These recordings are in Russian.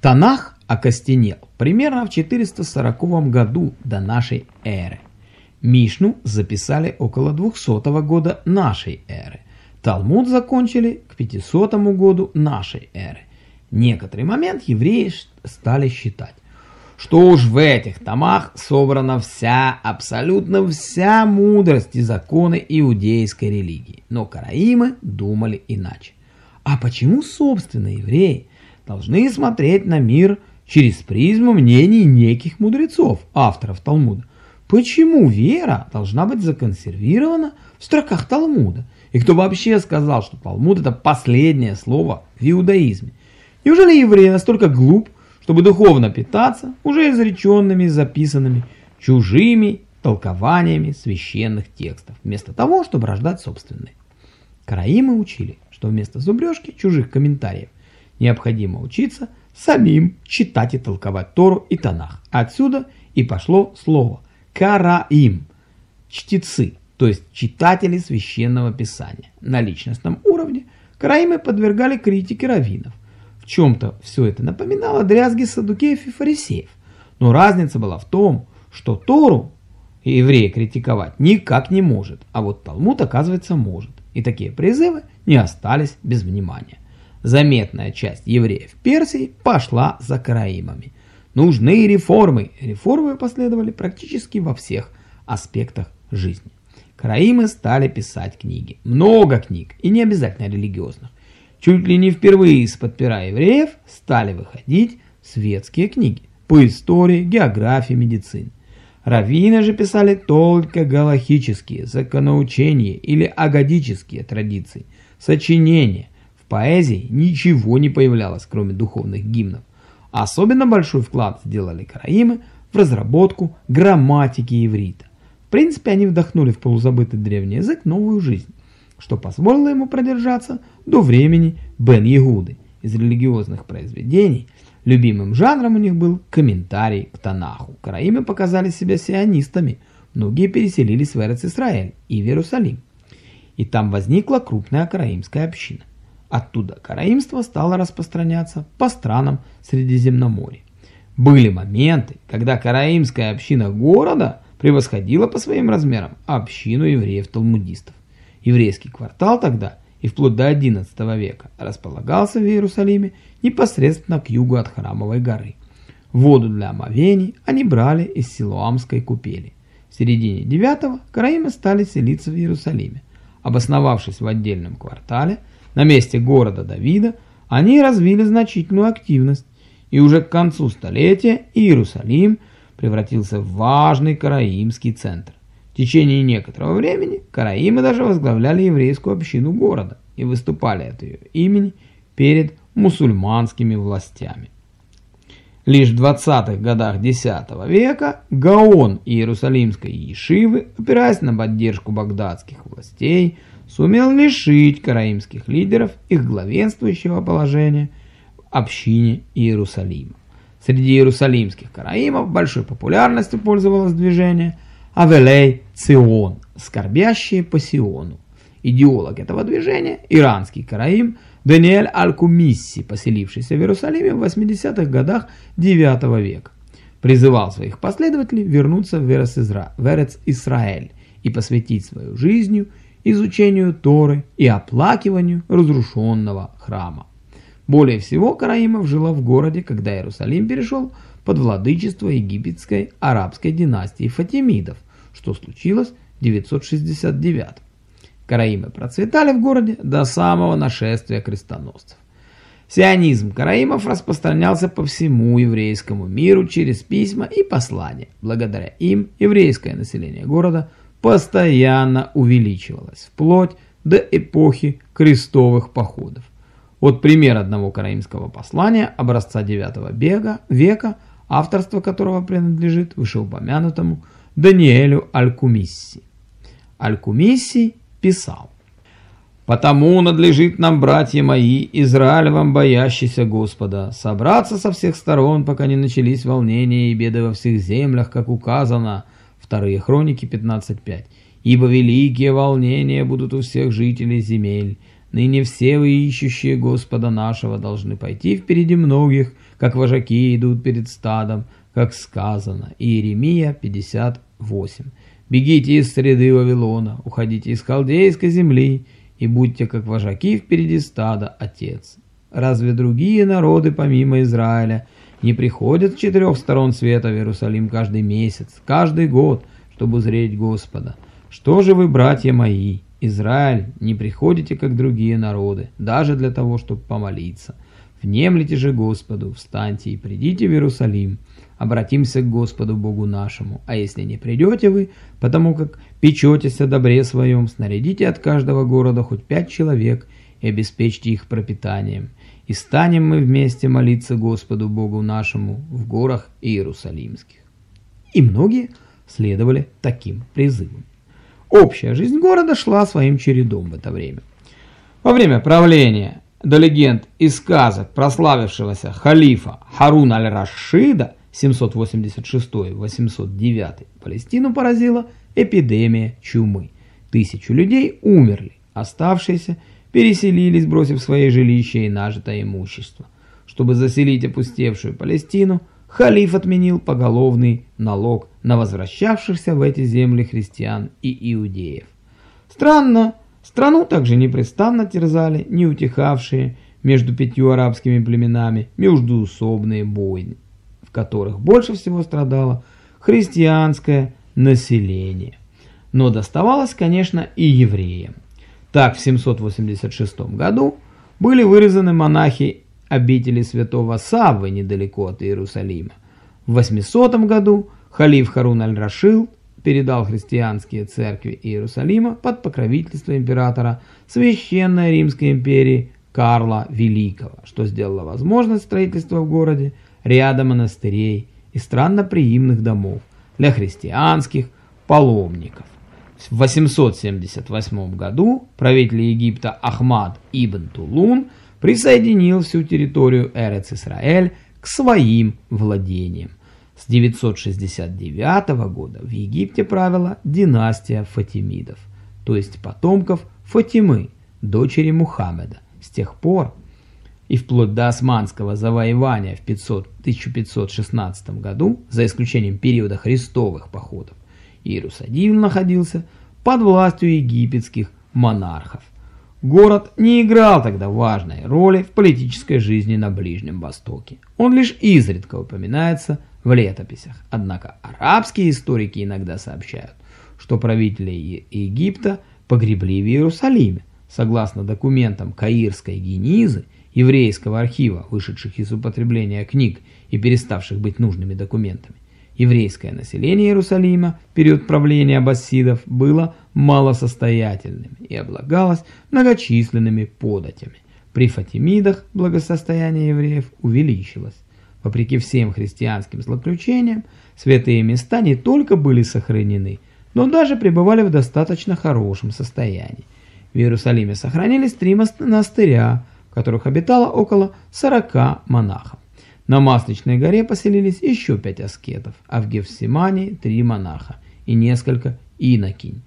Танах окостенел примерно в 440 году до нашей эры. Мишну записали около 200 года нашей эры. Талмуд закончили к 500 году нашей эры. Некоторый момент евреи стали считать, что уж в этих томах собрана вся, абсолютно вся мудрость и законы иудейской религии. Но караимы думали иначе. А почему, собственно, евреи должны смотреть на мир через призму мнений неких мудрецов, авторов Талмуда? Почему вера должна быть законсервирована в строках Талмуда? И кто вообще сказал, что Талмуд это последнее слово в иудаизме? Неужели еврей настолько глуп, чтобы духовно питаться уже изреченными записанными чужими толкованиями священных текстов, вместо того, чтобы рождать собственные? Караимы учили, что вместо зубрежки чужих комментариев необходимо учиться самим читать и толковать Тору и Танах. Отсюда и пошло слово – караим, чтецы, то есть читатели священного писания. На личностном уровне караимы подвергали критике раввинов. В чем-то все это напоминало дрязги садукеев и фарисеев. Но разница была в том, что Тору еврея критиковать никак не может, а вот Талмуд, оказывается, может. И такие призывы не остались без внимания. Заметная часть евреев Персии пошла за караимами – Нужны реформы. Реформы последовали практически во всех аспектах жизни. Караимы стали писать книги. Много книг, и не обязательно религиозных. Чуть ли не впервые из-под пера евреев стали выходить светские книги по истории, географии, медицине. Раввины же писали только галахические, законоучения или агадические традиции, сочинения. Поэзии ничего не появлялось, кроме духовных гимнов. Особенно большой вклад сделали караимы в разработку грамматики иврита. В принципе, они вдохнули в полузабытый древний язык новую жизнь, что позволило ему продержаться до времени Бен-Ягуды. Из религиозных произведений любимым жанром у них был комментарий к Танаху. Караимы показали себя сионистами, многие переселились в Эрец-Исраэль и в Иерусалим. И там возникла крупная караимская община. Оттуда караимство стало распространяться по странам Средиземноморья. Были моменты, когда караимская община города превосходила по своим размерам общину евреев-талмудистов. Еврейский квартал тогда и вплоть до XI века располагался в Иерусалиме непосредственно к югу от Храмовой горы. Воду для омовений они брали из Силуамской купели. В середине IX караимы стали селиться в Иерусалиме. Обосновавшись в отдельном квартале, на месте города Давида, они развили значительную активность, и уже к концу столетия Иерусалим превратился в важный караимский центр. В течение некоторого времени караимы даже возглавляли еврейскую общину города и выступали от ее имени перед мусульманскими властями. Лишь в 20-х годах X века Гаон Иерусалимской Ешивы, опираясь на поддержку багдадских властей, сумел лишить караимских лидеров их главенствующего положения в общине Иерусалима. Среди иерусалимских караимов большой популярностью пользовалось движение Авелей Цион, скорбящие по Сиону. Идеолог этого движения, иранский караим Даниэль Аль-Кумисси, поселившийся в Иерусалиме в 80-х годах IX века, призывал своих последователей вернуться в Эрец-Исраэль и посвятить свою жизнь изучению Торы и оплакиванию разрушенного храма. Более всего караимов жило в городе, когда Иерусалим перешел под владычество египетской арабской династии Фатимидов, что случилось в 969 Караимы процветали в городе до самого нашествия крестоносцев. Сионизм караимов распространялся по всему еврейскому миру через письма и послания. Благодаря им еврейское население города постоянно увеличивалась, вплоть до эпохи крестовых походов. Вот пример одного караимского послания образца 9 века, века, авторство которого принадлежит вышеупомянутому Даниэлю Алькумисси. Алькумисси писал «Потому надлежит нам, братья мои, Израилевым боящийся Господа, собраться со всех сторон, пока не начались волнения и беды во всех землях, как указано, Вторые хроники 15.5. «Ибо великие волнения будут у всех жителей земель. Ныне все вы, ищущие Господа нашего, должны пойти впереди многих как вожаки идут перед стадом, как сказано. Иеремия 58. Бегите из среды Вавилона, уходите из халдейской земли и будьте как вожаки впереди стада, Отец. Разве другие народы, помимо Израиля, не приходят с четырех сторон света в Иерусалим каждый месяц, каждый год, чтобы узреть Господа? Что же вы, братья мои, Израиль, не приходите, как другие народы, даже для того, чтобы помолиться? Внемлите же Господу, встаньте и придите в Иерусалим, обратимся к Господу Богу нашему. А если не придете вы, потому как печетесь о добре своем, снарядите от каждого города хоть пять человек и обеспечьте их пропитанием. И станем мы вместе молиться Господу Богу нашему в горах Иерусалимских. И многие следовали таким призывам. Общая жизнь города шла своим чередом в это время. Во время правления до легенд и сказок прославившегося халифа Харун аль-Рашида 786-809 Палестину поразила эпидемия чумы. Тысячу людей умерли, оставшиеся переселились, бросив свои жилища и нажитое имущество. Чтобы заселить опустевшую Палестину, халиф отменил поголовный налог на возвращавшихся в эти земли христиан и иудеев. Странно, страну также непрестанно терзали неутихавшие между пятью арабскими племенами междуусобные бойни, в которых больше всего страдало христианское население. Но доставалось, конечно, и евреям. Так, в 786 году были вырезаны монахи обители святого Саввы недалеко от Иерусалима. В 800 году халиф Харун аль-Рашил передал христианские церкви Иерусалима под покровительство императора Священной Римской империи Карла Великого, что сделало возможность строительства в городе ряда монастырей и странноприимных домов для христианских паломников. В 878 году правитель Египта Ахмад ибн Тулун присоединил всю территорию Эрец-Исраэль к своим владениям. С 969 года в Египте правила династия Фатимидов, то есть потомков Фатимы, дочери Мухаммеда. С тех пор и вплоть до османского завоевания в 500, 1516 году, за исключением периода христовых походов, Иерусалим находился под властью египетских монархов. Город не играл тогда важной роли в политической жизни на Ближнем Востоке. Он лишь изредка упоминается в летописях. Однако арабские историки иногда сообщают, что правители Египта погребли в Иерусалиме. Согласно документам Каирской Генизы, еврейского архива, вышедших из употребления книг и переставших быть нужными документами, еврейское население Иерусалима в период правления аббасидов было малосостоятельным и облагалось многочисленными податями. При Фатимидах благосостояние евреев увеличилось. Вопреки всем христианским злоключениям, святые места не только были сохранены, но даже пребывали в достаточно хорошем состоянии. В Иерусалиме сохранились три монастыря, в которых обитало около 40 монахов. На Масличной горе поселились еще пять аскетов, а в Гефсимании три монаха и несколько инокинь.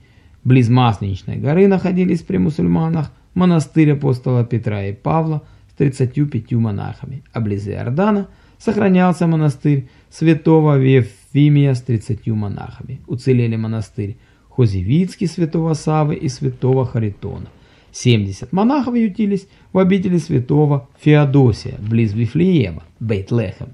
Близ Масличной горы находились при мусульманах монастырь апостола Петра и Павла с 35 монахами, а близ Иордана сохранялся монастырь святого Вефимия с 30 монахами. Уцелели монастырь Хозевицкий святого Савы и святого Харитона. 70 монахов ютились в обители святого Феодосия, близ Вифлеема, Бейтлехем.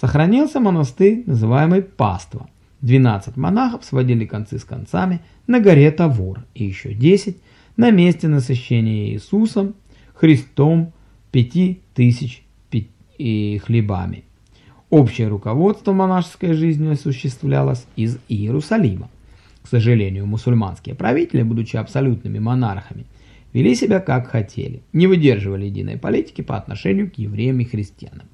Сохранился монастырь, называемый Паства. 12 монахов сводили концы с концами на горе Тавор, и еще 10 на месте насыщения Иисусом Христом пяти тысяч хлебами. Общее руководство монашеской жизнью осуществлялось из Иерусалима. К сожалению, мусульманские правители, будучи абсолютными монархами, вели себя как хотели, не выдерживали единой политики по отношению к евреям и христианам.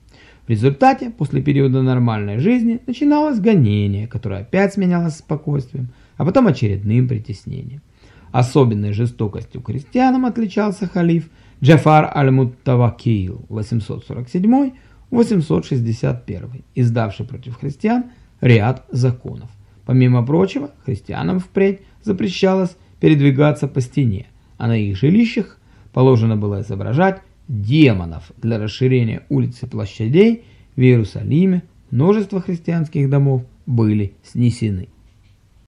В результате, после периода нормальной жизни, начиналось гонение, которое опять сменялось спокойствием, а потом очередным притеснением. Особенной жестокостью христианам отличался халиф Джафар аль-Муттавакил 847-861, издавший против христиан ряд законов. Помимо прочего, христианам впредь запрещалось передвигаться по стене, а на их жилищах положено было изображать демонов для расширения улиц и площадей В Иерусалиме множество христианских домов были снесены.